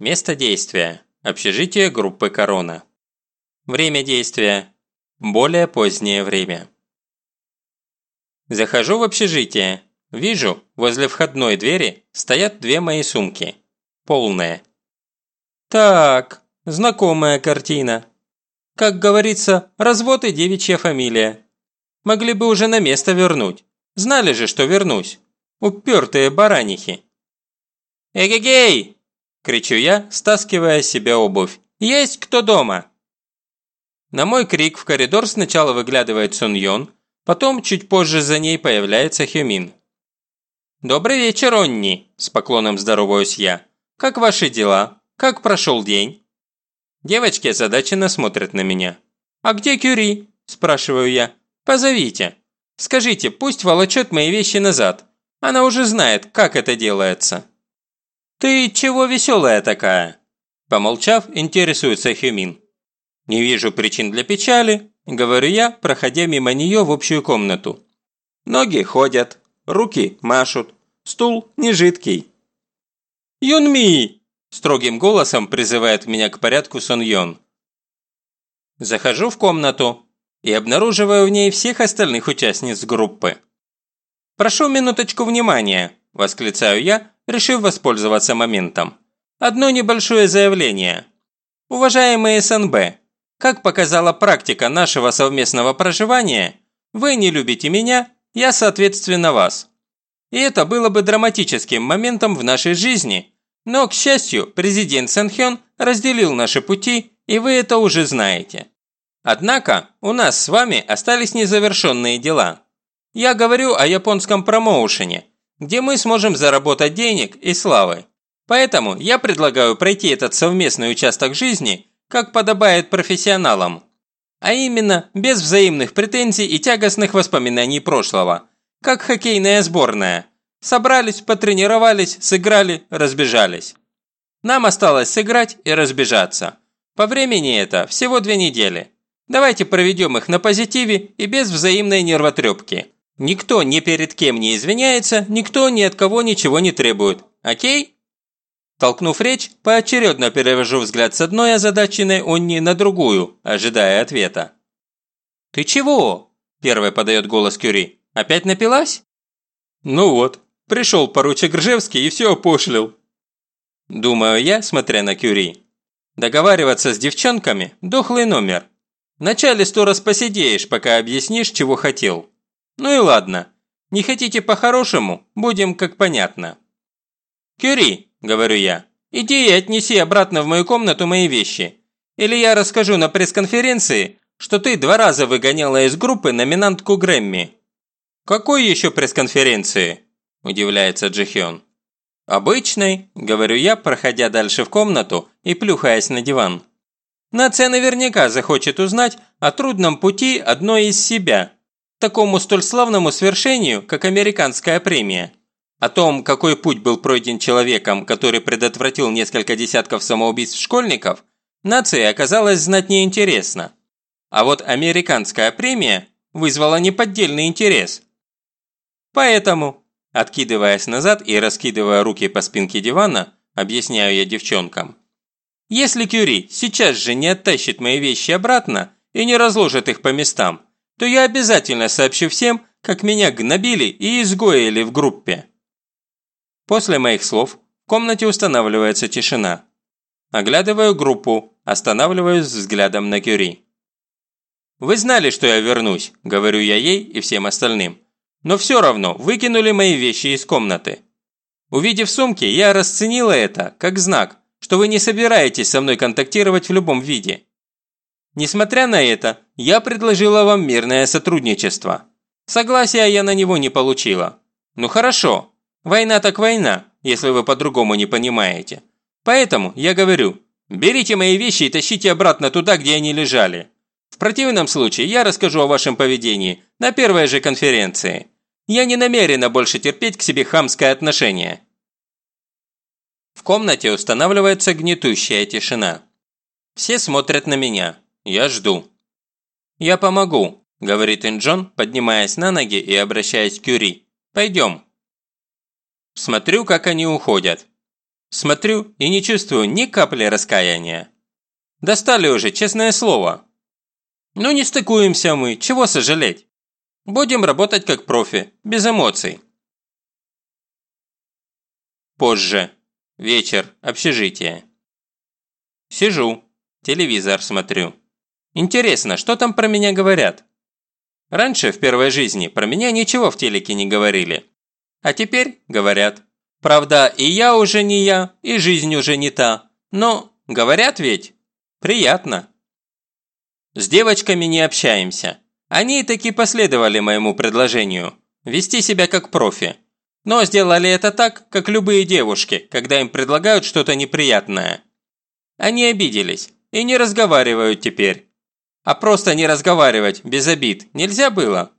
Место действия – общежитие группы «Корона». Время действия – более позднее время. Захожу в общежитие. Вижу, возле входной двери стоят две мои сумки. Полные. Так, знакомая картина. Как говорится, развод и девичья фамилия. Могли бы уже на место вернуть. Знали же, что вернусь. Упертые баранихи. «Эгегей!» – кричу я, стаскивая с себя обувь. «Есть кто дома?» На мой крик в коридор сначала выглядывает Сун Йон, потом чуть позже за ней появляется Хюмин. «Добрый вечер, Онни!» – с поклоном здороваюсь я. «Как ваши дела? Как прошел день?» Девочки озадаченно смотрят на меня. «А где Кюри?» – спрашиваю я. «Позовите. Скажите, пусть волочет мои вещи назад. Она уже знает, как это делается». «Ты чего веселая такая?» Помолчав, интересуется Хюмин. «Не вижу причин для печали», – говорю я, проходя мимо нее в общую комнату. Ноги ходят, руки машут, стул не жидкий. «Юнми!» – строгим голосом призывает меня к порядку Сон Йон. Захожу в комнату и обнаруживаю в ней всех остальных участниц группы. «Прошу минуточку внимания», – восклицаю я, решив воспользоваться моментом. Одно небольшое заявление. Уважаемые СНБ, как показала практика нашего совместного проживания, вы не любите меня, я соответственно вас. И это было бы драматическим моментом в нашей жизни, но, к счастью, президент Сэнхён разделил наши пути, и вы это уже знаете. Однако, у нас с вами остались незавершенные дела. Я говорю о японском промоушене, где мы сможем заработать денег и славы. Поэтому я предлагаю пройти этот совместный участок жизни, как подобает профессионалам. А именно, без взаимных претензий и тягостных воспоминаний прошлого. Как хоккейная сборная. Собрались, потренировались, сыграли, разбежались. Нам осталось сыграть и разбежаться. По времени это всего две недели. Давайте проведем их на позитиве и без взаимной нервотрепки. Никто ни перед кем не извиняется, никто ни от кого ничего не требует. Окей? Толкнув речь, поочередно перевожу взгляд с одной озадаченной Онни на другую, ожидая ответа. «Ты чего?» – первой подает голос Кюри. «Опять напилась?» «Ну вот, пришел поручик Ржевский и все опошлил». Думаю я, смотря на Кюри. Договариваться с девчонками – дохлый номер. Вначале сто раз посидеешь, пока объяснишь, чего хотел. Ну и ладно. Не хотите по-хорошему, будем как понятно. «Кюри», – говорю я, – «иди и отнеси обратно в мою комнату мои вещи. Или я расскажу на пресс-конференции, что ты два раза выгоняла из группы номинантку Грэмми». «Какой еще пресс-конференции?» – удивляется Джихён. «Обычной», – говорю я, проходя дальше в комнату и плюхаясь на диван. «Нация наверняка захочет узнать о трудном пути одной из себя, такому столь славному свершению, как американская премия. О том, какой путь был пройден человеком, который предотвратил несколько десятков самоубийств школьников, нации оказалось знать неинтересно. А вот американская премия вызвала неподдельный интерес. Поэтому, откидываясь назад и раскидывая руки по спинке дивана, объясняю я девчонкам. Если Кюри сейчас же не оттащит мои вещи обратно и не разложит их по местам, то я обязательно сообщу всем, как меня гнобили и изгоили в группе. После моих слов в комнате устанавливается тишина. Оглядываю группу, останавливаюсь взглядом на Кюри. «Вы знали, что я вернусь», – говорю я ей и всем остальным. «Но все равно выкинули мои вещи из комнаты. Увидев сумки, я расценила это как знак, что вы не собираетесь со мной контактировать в любом виде. Несмотря на это, я предложила вам мирное сотрудничество. Согласия я на него не получила. Ну хорошо, война так война, если вы по-другому не понимаете. Поэтому я говорю, берите мои вещи и тащите обратно туда, где они лежали. В противном случае я расскажу о вашем поведении на первой же конференции. Я не намерена больше терпеть к себе хамское отношение. В комнате устанавливается гнетущая тишина. Все смотрят на меня. Я жду. «Я помогу», – говорит Инджон, поднимаясь на ноги и обращаясь к Кюри. «Пойдем». Смотрю, как они уходят. Смотрю и не чувствую ни капли раскаяния. Достали уже, честное слово. Ну не стыкуемся мы, чего сожалеть? Будем работать как профи, без эмоций. Позже. Вечер. Общежитие. Сижу. Телевизор смотрю. Интересно, что там про меня говорят? Раньше, в первой жизни, про меня ничего в телеке не говорили. А теперь говорят. Правда, и я уже не я, и жизнь уже не та. Но говорят ведь. Приятно. С девочками не общаемся. Они таки последовали моему предложению – вести себя как профи. Но сделали это так, как любые девушки, когда им предлагают что-то неприятное. Они обиделись и не разговаривают теперь. А просто не разговаривать, без обид, нельзя было?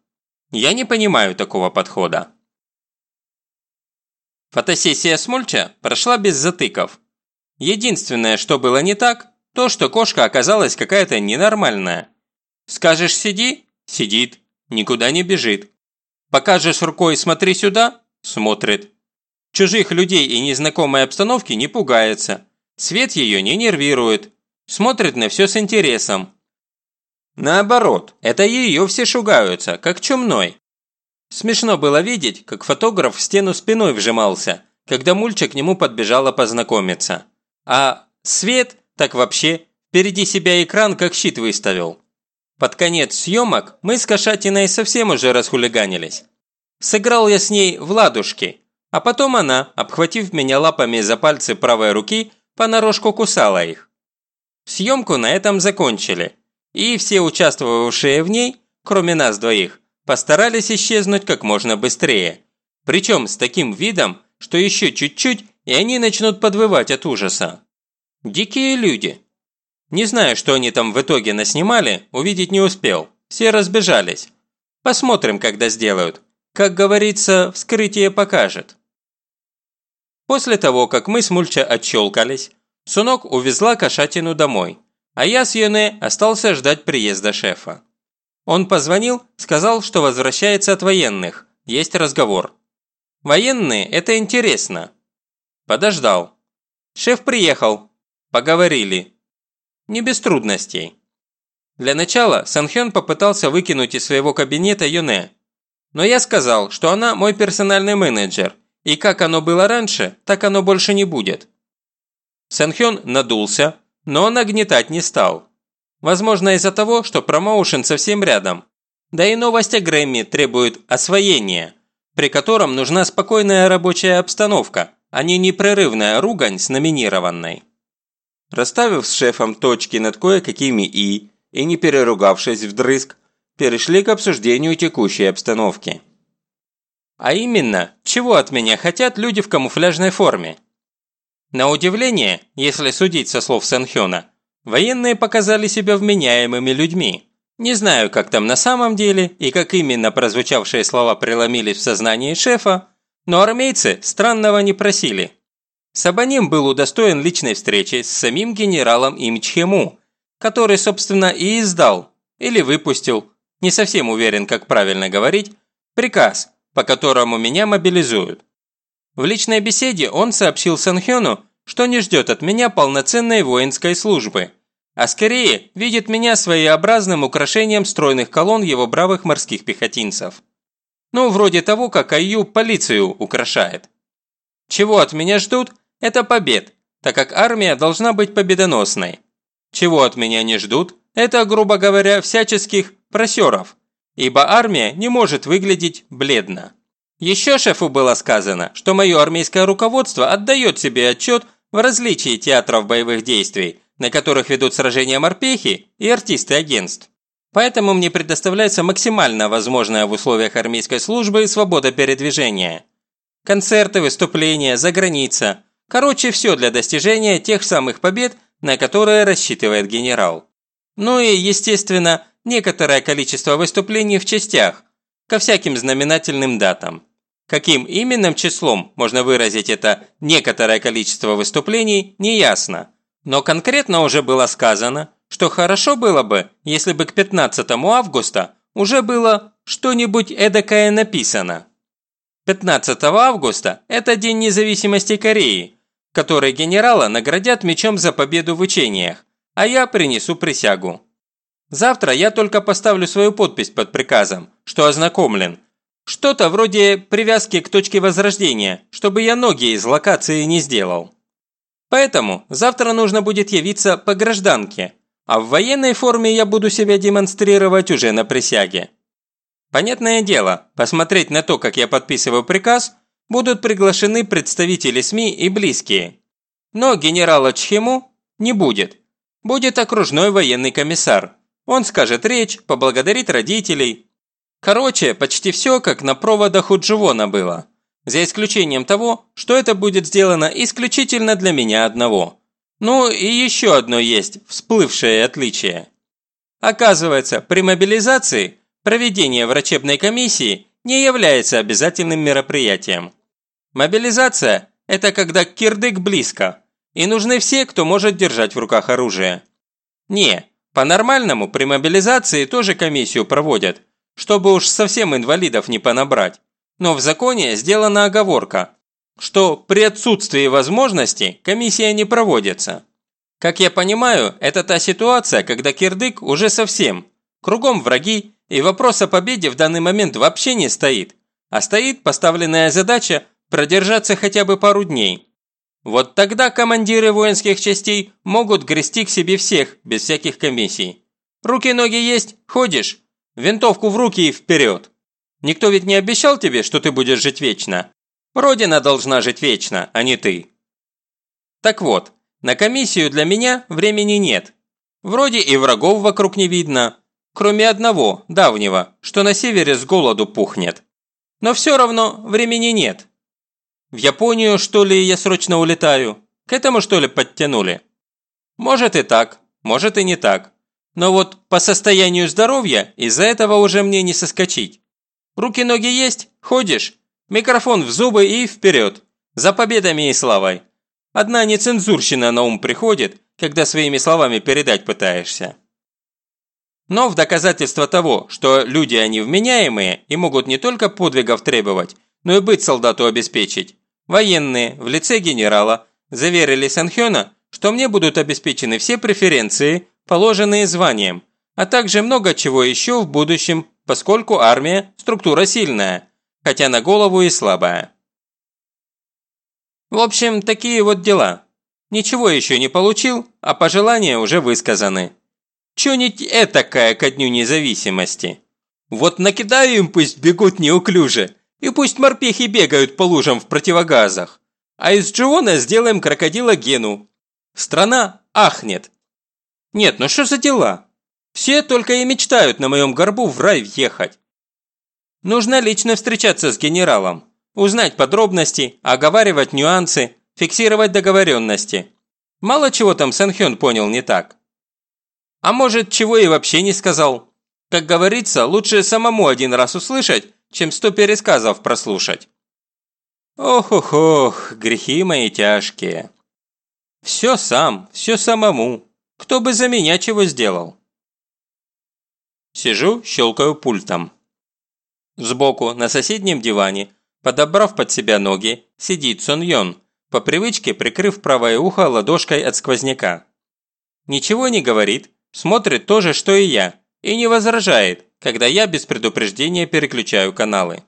Я не понимаю такого подхода. Фотосессия с Мульча прошла без затыков. Единственное, что было не так, то, что кошка оказалась какая-то ненормальная. Скажешь «сиди» – сидит, никуда не бежит. Покажешь рукой «смотри сюда» – смотрит. Чужих людей и незнакомой обстановки не пугается. Свет ее не нервирует. Смотрит на все с интересом. Наоборот, это ее все шугаются, как чумной. Смешно было видеть, как фотограф в стену спиной вжимался, когда Мульча к нему подбежала познакомиться. А Свет так вообще впереди себя экран как щит выставил. Под конец съемок мы с Кошатиной совсем уже расхулиганились. Сыграл я с ней в ладушки, а потом она, обхватив меня лапами за пальцы правой руки, понарошку кусала их. Съемку на этом закончили, и все участвовавшие в ней, кроме нас двоих, постарались исчезнуть как можно быстрее. Причем с таким видом, что еще чуть-чуть, и они начнут подвывать от ужаса. Дикие люди. Не знаю, что они там в итоге наснимали, увидеть не успел. Все разбежались. Посмотрим, когда сделают. Как говорится, вскрытие покажет. После того, как мы с Мульча отщелкались, Сунок увезла кошатину домой, а я с Йоне остался ждать приезда шефа. Он позвонил, сказал, что возвращается от военных, есть разговор. Военные – это интересно. Подождал. Шеф приехал, Поговорили. Не без трудностей. Для начала Санхён попытался выкинуть из своего кабинета Юне. Но я сказал, что она мой персональный менеджер, и как оно было раньше, так оно больше не будет. Санхён надулся, но нагнетать не стал. Возможно из-за того, что промоушен совсем рядом. Да и новость о Грэмми требует освоения, при котором нужна спокойная рабочая обстановка, а не непрерывная ругань с номинированной. Расставив с шефом точки над кое-какими «и» и не переругавшись вдрызг, перешли к обсуждению текущей обстановки. А именно, чего от меня хотят люди в камуфляжной форме? На удивление, если судить со слов Санхёна, военные показали себя вменяемыми людьми. Не знаю, как там на самом деле и как именно прозвучавшие слова преломились в сознании шефа, но армейцы странного не просили. Сабаним был удостоен личной встречи с самим генералом Имчхему, который, собственно, и издал, или выпустил, не совсем уверен, как правильно говорить, приказ, по которому меня мобилизуют. В личной беседе он сообщил Санхёну, что не ждет от меня полноценной воинской службы, а скорее видит меня своеобразным украшением стройных колонн его бравых морских пехотинцев. Ну, вроде того, как Аю полицию украшает. Чего от меня ждут, это побед, так как армия должна быть победоносной. Чего от меня не ждут, это, грубо говоря, всяческих просеров, ибо армия не может выглядеть бледно. Еще шефу было сказано, что мое армейское руководство отдает себе отчет в различии театров боевых действий, на которых ведут сражения морпехи и артисты агентств. Поэтому мне предоставляется максимально возможная в условиях армейской службы свобода передвижения. Концерты, выступления, заграница – Короче, все для достижения тех самых побед, на которые рассчитывает генерал. Ну и, естественно, некоторое количество выступлений в частях, ко всяким знаменательным датам. Каким именно числом можно выразить это некоторое количество выступлений, неясно. Но конкретно уже было сказано, что хорошо было бы, если бы к 15 августа уже было что-нибудь эдакое написано. 15 августа – это День независимости Кореи, который генерала наградят мечом за победу в учениях, а я принесу присягу. Завтра я только поставлю свою подпись под приказом, что ознакомлен. Что-то вроде привязки к точке возрождения, чтобы я ноги из локации не сделал. Поэтому завтра нужно будет явиться по гражданке, а в военной форме я буду себя демонстрировать уже на присяге. Понятное дело, посмотреть на то, как я подписываю приказ, будут приглашены представители СМИ и близкие. Но генерала Чхему не будет. Будет окружной военный комиссар. Он скажет речь, поблагодарит родителей. Короче, почти все, как на проводах у Дживона было. За исключением того, что это будет сделано исключительно для меня одного. Ну и еще одно есть всплывшее отличие. Оказывается, при мобилизации проведение врачебной комиссии не является обязательным мероприятием. Мобилизация – это когда кирдык близко, и нужны все, кто может держать в руках оружие. Не, по-нормальному при мобилизации тоже комиссию проводят, чтобы уж совсем инвалидов не понабрать. Но в законе сделана оговорка, что при отсутствии возможности комиссия не проводится. Как я понимаю, это та ситуация, когда кирдык уже совсем. Кругом враги, и вопрос о победе в данный момент вообще не стоит. А стоит поставленная задача продержаться хотя бы пару дней. Вот тогда командиры воинских частей могут грести к себе всех, без всяких комиссий. Руки-ноги есть, ходишь, винтовку в руки и вперед. Никто ведь не обещал тебе, что ты будешь жить вечно. Родина должна жить вечно, а не ты. Так вот, на комиссию для меня времени нет. Вроде и врагов вокруг не видно, кроме одного, давнего, что на севере с голоду пухнет. Но все равно времени нет. В Японию, что ли, я срочно улетаю? К этому, что ли, подтянули? Может и так, может и не так. Но вот по состоянию здоровья из-за этого уже мне не соскочить. Руки-ноги есть, ходишь, Микрофон в зубы и вперед. За победами и славой. Одна нецензурщина на ум приходит, когда своими словами передать пытаешься. Но в доказательство того, что люди они вменяемые и могут не только подвигов требовать, но и быть солдату обеспечить, военные в лице генерала заверили Санхёна, что мне будут обеспечены все преференции, положенные званием, а также много чего еще в будущем, поскольку армия – структура сильная – хотя на голову и слабая. В общем, такие вот дела. Ничего еще не получил, а пожелания уже высказаны. Чё-нибудь этакая ко дню независимости. Вот накидаю им пусть бегут неуклюже, и пусть морпехи бегают по лужам в противогазах. А из Джиона сделаем крокодила Гену. Страна ахнет. Нет, ну что за дела? Все только и мечтают на моем горбу в рай въехать. Нужно лично встречаться с генералом, узнать подробности, оговаривать нюансы, фиксировать договоренности. Мало чего там Сэнхён понял не так. А может, чего и вообще не сказал. Как говорится, лучше самому один раз услышать, чем сто пересказов прослушать. Ох-ох-ох, грехи мои тяжкие. Все сам, все самому. Кто бы за меня чего сделал? Сижу, щелкаю пультом. Сбоку, на соседнем диване, подобрав под себя ноги, сидит Сон Йон, по привычке прикрыв правое ухо ладошкой от сквозняка. Ничего не говорит, смотрит то же, что и я, и не возражает, когда я без предупреждения переключаю каналы.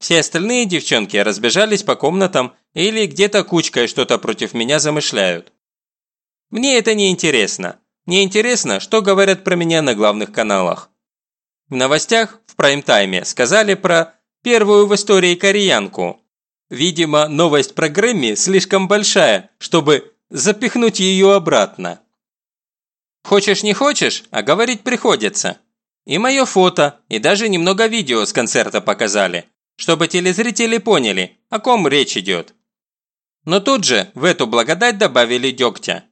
Все остальные девчонки разбежались по комнатам или где-то кучкой что-то против меня замышляют. Мне это не интересно. Мне интересно, что говорят про меня на главных каналах. В новостях в прайм-тайме сказали про первую в истории кореянку. Видимо, новость про Грэмми слишком большая, чтобы запихнуть ее обратно. Хочешь не хочешь, а говорить приходится. И мое фото, и даже немного видео с концерта показали, чтобы телезрители поняли, о ком речь идет. Но тут же в эту благодать добавили дегтя.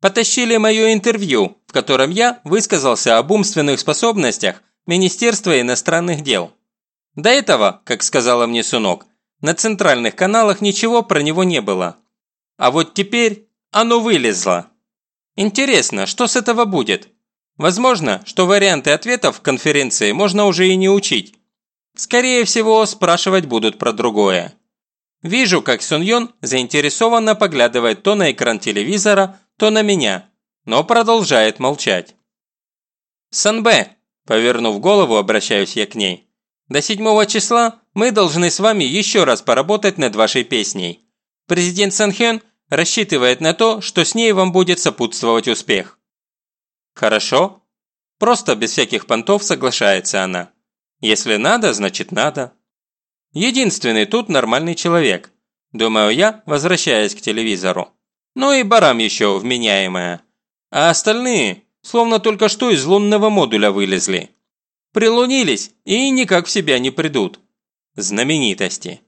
Потащили мое интервью, в котором я высказался об умственных способностях Министерства иностранных дел. До этого, как сказала мне Сунок, на центральных каналах ничего про него не было. А вот теперь оно вылезло. Интересно, что с этого будет? Возможно, что варианты ответов в конференции можно уже и не учить. Скорее всего, спрашивать будут про другое. Вижу, как Сун Йон заинтересованно поглядывает то на экран телевизора, то на меня, но продолжает молчать. «Санбэ», – повернув голову, обращаюсь я к ней. «До седьмого числа мы должны с вами еще раз поработать над вашей песней. Президент Санхён рассчитывает на то, что с ней вам будет сопутствовать успех». «Хорошо». Просто без всяких понтов соглашается она. «Если надо, значит надо». Единственный тут нормальный человек. Думаю я, возвращаясь к телевизору. Ну и барам еще вменяемая. А остальные, словно только что из лунного модуля вылезли. Прилунились и никак в себя не придут. Знаменитости.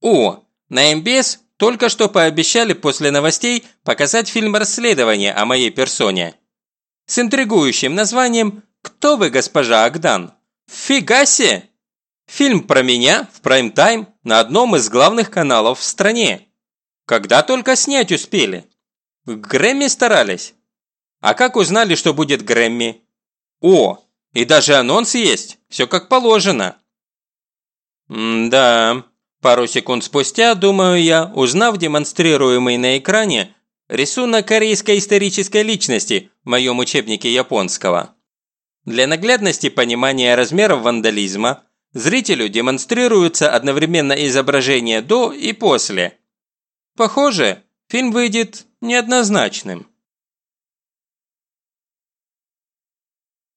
О, на МБС только что пообещали после новостей показать фильм расследования о моей персоне. С интригующим названием «Кто вы, госпожа Агдан?» Фига себе! Фильм про меня в прайм-тайм на одном из главных каналов в стране. Когда только снять успели. В Грэмми старались. А как узнали, что будет Грэмми? О, и даже анонс есть, все как положено. да, пару секунд спустя, думаю я, узнав демонстрируемый на экране рисунок корейской исторической личности в моем учебнике японского. Для наглядности понимания размеров вандализма – Зрителю демонстрируются одновременно изображения до и после. Похоже, фильм выйдет неоднозначным.